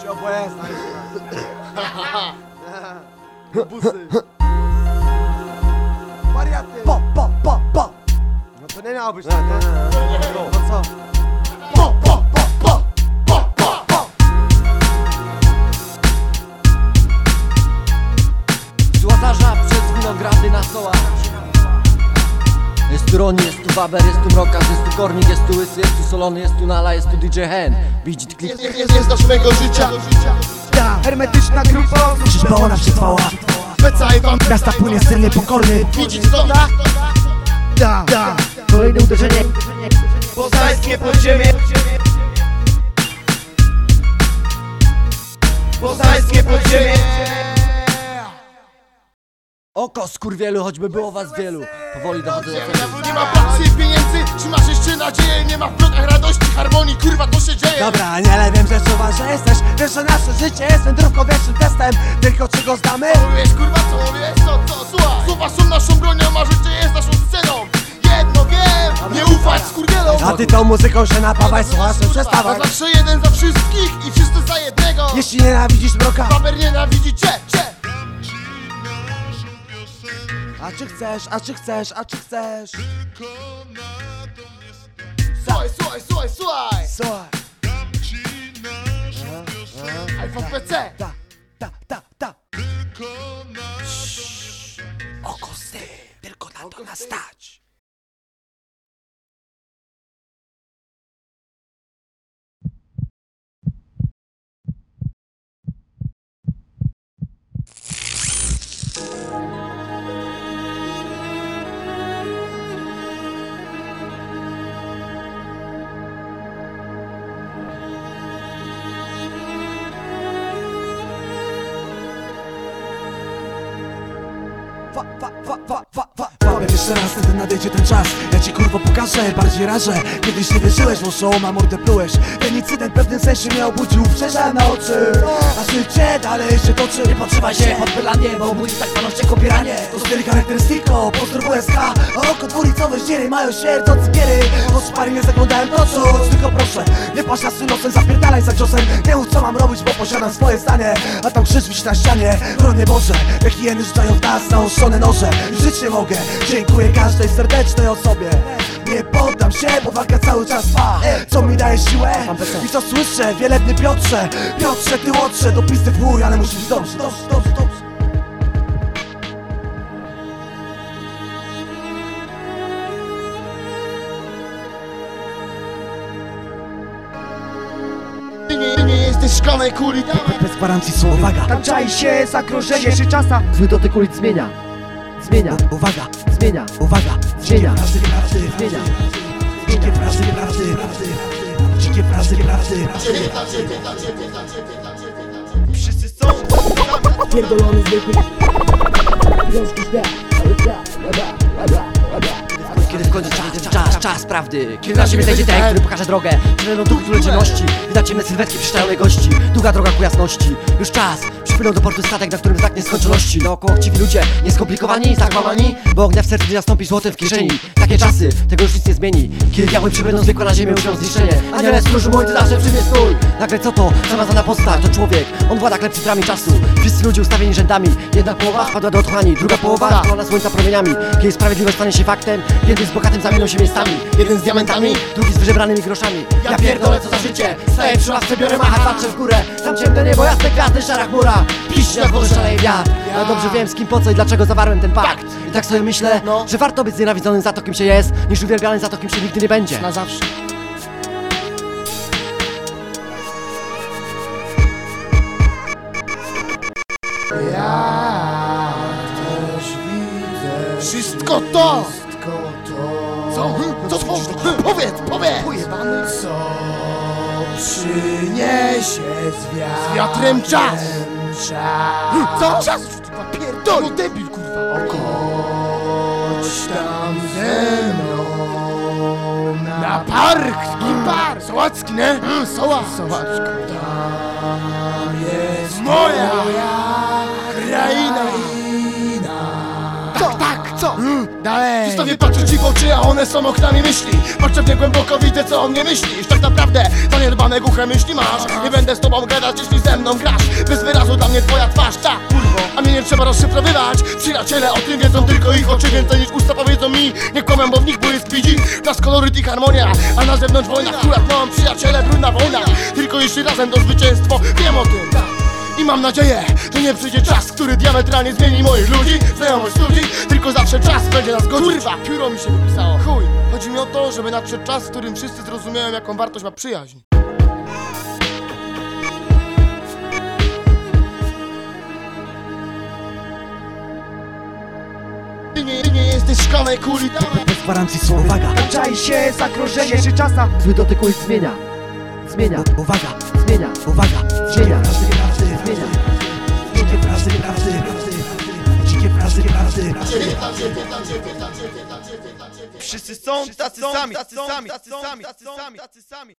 Ci obojętna Busy. Wariaty. Po, po, po, po No to nie miało być tak, Jest tu Roni, jest tu Waber, jest tu Mrokas, jest tu Kornik, jest tu Łysy, jest tu Solony, jest tu Nala, jest tu DJ Hen. Widzieć klip. Nie, nie znasz mego życia. Ta hermetyczna grupa. Czyżby ona przetrwała? Pecaj wam Miasta płynie styl niepokorny Widzieć to da? Da, da Kolejne uderzenie. Poznańskie podziemie. Poznańskie podziemie Oko skurwielu, choćby było was wielu. Powoli dochodzę do celu Nie ma pracy i pieniędzy Czy masz jeszcze nadzieję? Nie ma w blokach radości, harmonii Kurwa to się dzieje. Dobra, nie ale wiem, że czuwa, że jesteś. Wiesz, że nasze życie jest wędrówką wiecznym testem. Tylko czy go zdamy? Wiesz kurwa co wiesz co co Słuchaj. Słowa są naszą bronią A życie jest naszą sceną. Jedno wiem Nie ufać skurwielom. A ty tą muzyką się napawaj, słuchasz, przestawaj zawsze jeden za wszystkich I wszyscy za jednego. Jeśli nienawidzisz mroka. Baber nienawidzi cię, cię A czy chcesz, a czy chcesz, a czy chcesz Słuchaj, słuchaj, słuchaj, słuchaj Słuchaj iPhone PC Powiem jeszcze raz, wtedy nadejdzie ten czas. Ja ci kurwo pokażę, bardziej rażę. Kiedyś nie wierzyłeś, bo show ma mordę plułeś. Ten incydent w pewnym sensie mnie obudził Przejrzałem na oczy. A życie dalej się toczy. Nie podtrzymaj się pod bylanie, bo budzi tak panoście kopieranie. To styl charakterystyko, pozdrów USK A oko dwulicowe ździery mają śmierdzące piery Od szpary nie zaglądałem to czuć Tylko proszę, nie patrz na nosem Zapierdalaj za ciosem. Nie co mam robić, bo posiadam swoje zdanie A tam krzyż wisi na ścianie. Bronie Boże, jak hieny rzucają w nas naoszczone noże. Żyć nie mogę, dziękuję każdej serdecznej osobie. Nie poddam się, bo walka cały czas trwa. Co mi daje siłę? I co słyszę? Wielebny Piotrze. Piotrze, ty łotrze, do pisty w chuj, ale musi być dobrze, dobrze, dobrze, jesteś szklanej kuli. Dawaj. Bez gwarancji są uwaga. Tam czai się zagrożenie. Czy czasa. Zły dotyk ulic zmienia. Zmienia, Uwaga, zmienia, uwaga. Zmienia, Prawdy, prawdy, zmienia. Dzikie prawdy, prawdy, prawdy Dzikie prawdy, prawdy Wszyscy są. Pierdolony zwykły. Wiązki świat. Kiedy czas, prawdy. Kiedy na ziemi zejdzie ten, który pokaże drogę Przynajmniej duch który ciemności Widać ciemne sylwetki przyszczajonej gości. Długa droga ku jasności. Już czas Przypłynął do portu statek, na którym znak nieskończoności. Naokoło chciwi ludzie Nieskomplikowani, zakłamani Bo ognia w sercu nie nastąpi złotem w kieszeni. Takie czasy, tego już nic nie zmieni. Kiedy diabły przybędą zwykłe na ziemię uczą zniszczenie. Aniele stróży mój, ty zawsze przy mnie stój Nagle co to? Zamazana postać, to człowiek. On włada klepcydrami czasu. Wszyscy ludzie ustawieni rzędami. Jedna połowa wpadła do otchłani Druga połowa na słońca promieniami. Kiedy sprawiedliwość stanie się faktem Jeden z bogatym się miejscami Jeden z diamentami, drugi z wyżebranymi groszami. Ja pierdolę co za życie. Staję przy ławce, biorę machat, patrzę w górę. Tam ciemne niebo, jasne gwiazdy, szara chmura Piśnie jak wodę szaleje wiatr. Ja. Dobrze wiem z kim, po co i dlaczego zawarłem ten pakt. I tak sobie myślę, że warto być znienawidzonym za to kim się jest Niż uwielbianym za to kim się nigdy nie będzie. Na zawsze. Wszystko to! Co? Hm? Co to? Hm, Powiedz, powiedz! Pojebany co? Przyniesie z Z wiatrem czas! Hm, Co? Czas! Pierdol! No debil, kurwa! Chodź tam ze mną Na park! I park! Sołacki, nie? Soła! Sołaczka! Tam jest Moja! Kraina! Co? Dalej. Zostawię patrzeć ci w oczy, a one są oknami myśli. Patrzę w nie głęboko, widzę co o mnie myślisz. Tak naprawdę zaniedbane głuche myśli masz. Nie będę z tobą gadać, jeśli ze mną grasz. Bez wyrazu dla mnie twoja twarz, tak A mnie nie trzeba rozszyfrowywać. Przyjaciele o tym wiedzą tylko ich oczy Więcej niż usta powiedzą mi. Nie kłamią, bo w nich błysk widzi Nasz koloryt i harmonia A na zewnątrz wojna, akurat mam przyjaciele Brudna wojna, tylko jeśli razem to zwycięstwo Wiem o tym, tak i mam nadzieję, że nie przyjdzie czas, który diametralnie zmieni moich ludzi Znajomość ludzi, tylko zawsze czas będzie nas godzić. Kurwa, pióro mi się wypisało. Chuj, chodzi mi o to, żeby nadszedł czas, w którym wszyscy zrozumieją jaką wartość ma przyjaźń. Ty nie, ty nie jesteś szklanej kuli, Bez gwarancji są uwaga. Czai się zagrożenie czy czasa? Zły dotyk zmienia. Zmienia, Uwaga, zmienia, uwaga. Zmienia Dzikie prawdy, prawdy Dzikie prawdy, prawdy Wszyscy są tacy sami, tacy sami, tacy sami, tacy sami, tacy sami.